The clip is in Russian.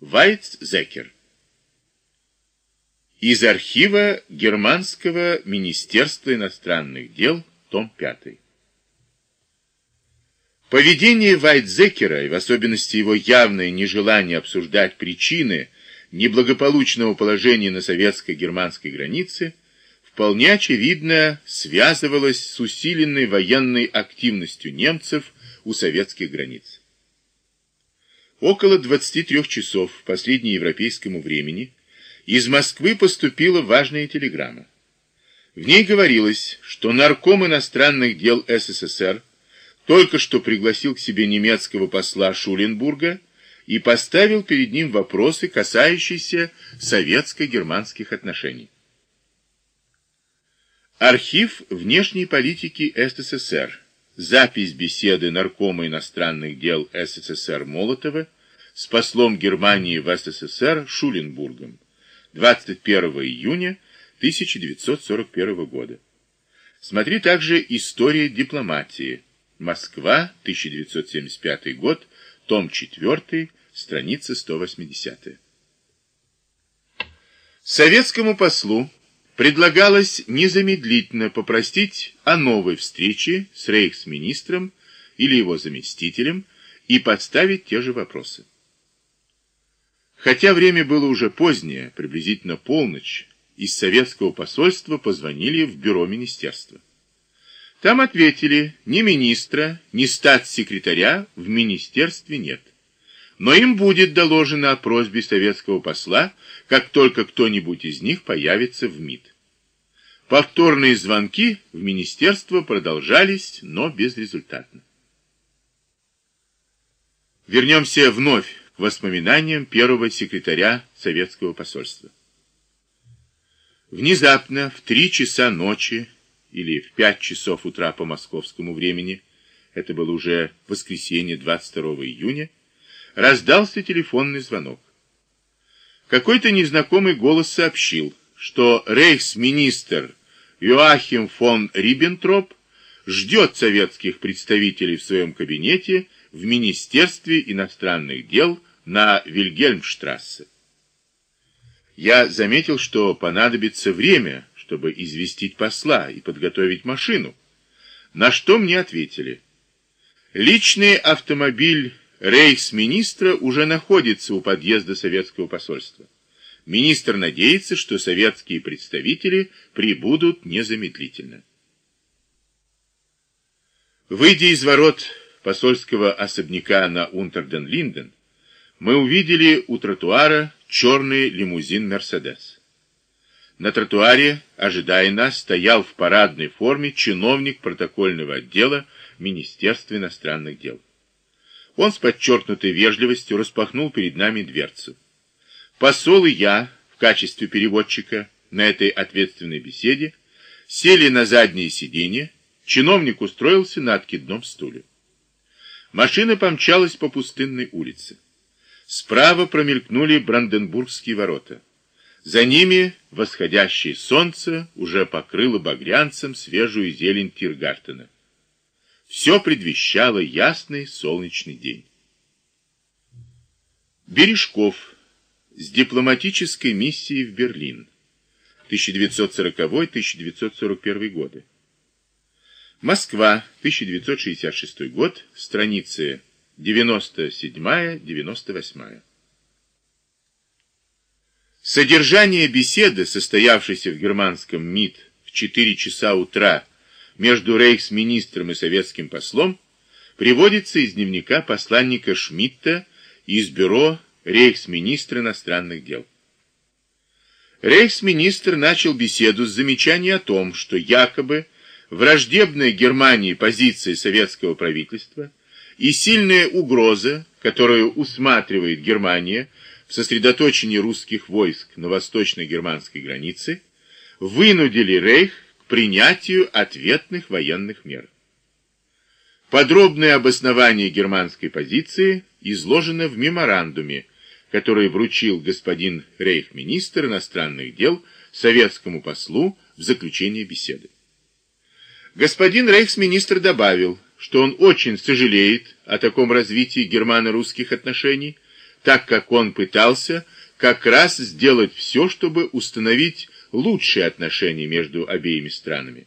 Вайтзекер. Из архива Германского министерства иностранных дел, том 5. Поведение Вайтзекера, и в особенности его явное нежелание обсуждать причины неблагополучного положения на советско-германской границе, вполне очевидно связывалось с усиленной военной активностью немцев у советских границ. Около 23 часов по среднеевропейскому времени из Москвы поступила важная телеграмма. В ней говорилось, что нарком иностранных дел СССР только что пригласил к себе немецкого посла Шуленбурга и поставил перед ним вопросы, касающиеся советско-германских отношений. Архив внешней политики СССР. Запись беседы наркома иностранных дел СССР Молотова с послом Германии в СССР Шуленбургом. 21 июня 1941 года. Смотри также «История дипломатии», Москва, 1975 год, том 4, страница 180. Советскому послу предлагалось незамедлительно попросить о новой встрече с рейхсминистром или его заместителем и подставить те же вопросы. Хотя время было уже позднее, приблизительно полночь, из советского посольства позвонили в бюро министерства. Там ответили, ни министра, ни статс-секретаря в министерстве нет. Но им будет доложено о просьбе советского посла, как только кто-нибудь из них появится в МИД. Повторные звонки в министерство продолжались, но безрезультатно. Вернемся вновь к воспоминаниям первого секретаря советского посольства. Внезапно в три часа ночи или в 5 часов утра по московскому времени, это было уже воскресенье 22 июня, раздался телефонный звонок. Какой-то незнакомый голос сообщил, что рейхсминистр Йоахим фон Риббентроп ждет советских представителей в своем кабинете в Министерстве иностранных дел на Вильгельмштрассе. Я заметил, что понадобится время, чтобы известить посла и подготовить машину. На что мне ответили. Личный автомобиль рейхсминистра уже находится у подъезда советского посольства. Министр надеется, что советские представители прибудут незамедлительно. Выйдя из ворот посольского особняка на Унтерден-Линден, мы увидели у тротуара черный лимузин «Мерседес». На тротуаре, ожидая нас, стоял в парадной форме чиновник протокольного отдела Министерства иностранных дел. Он с подчеркнутой вежливостью распахнул перед нами дверцу. Посол и я, в качестве переводчика, на этой ответственной беседе, сели на заднее сиденье, чиновник устроился на откидном стуле. Машина помчалась по пустынной улице. Справа промелькнули Бранденбургские ворота. За ними восходящее солнце уже покрыло багрянцем свежую зелень Тиргартена. Все предвещало ясный солнечный день. Бережков с дипломатической миссией в Берлин 1940-1941 годы. Москва, 1966 год, страницы 97-98. Содержание беседы, состоявшейся в германском МИД в 4 часа утра между рейхсминистром и советским послом, приводится из дневника посланника Шмидта из бюро рейхсминистра иностранных дел. Рейхсминистр начал беседу с замечанием о том, что якобы враждебная Германии позиция советского правительства и сильная угроза, которую усматривает Германия в сосредоточении русских войск на восточной германской границе, вынудили Рейх принятию ответных военных мер. Подробное обоснование германской позиции изложено в меморандуме, который вручил господин рейхминистр иностранных дел советскому послу в заключение беседы. Господин рейхсминистр добавил, что он очень сожалеет о таком развитии германо-русских отношений, так как он пытался как раз сделать все, чтобы установить лучшие отношения между обеими странами.